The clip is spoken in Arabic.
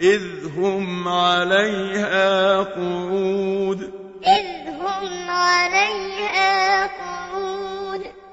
إِذْ هُمْ عَلَيْهَا قُعُودٌ. إِذْ هُمْ عَلَيْهَا